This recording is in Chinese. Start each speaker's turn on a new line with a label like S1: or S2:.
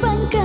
S1: 半个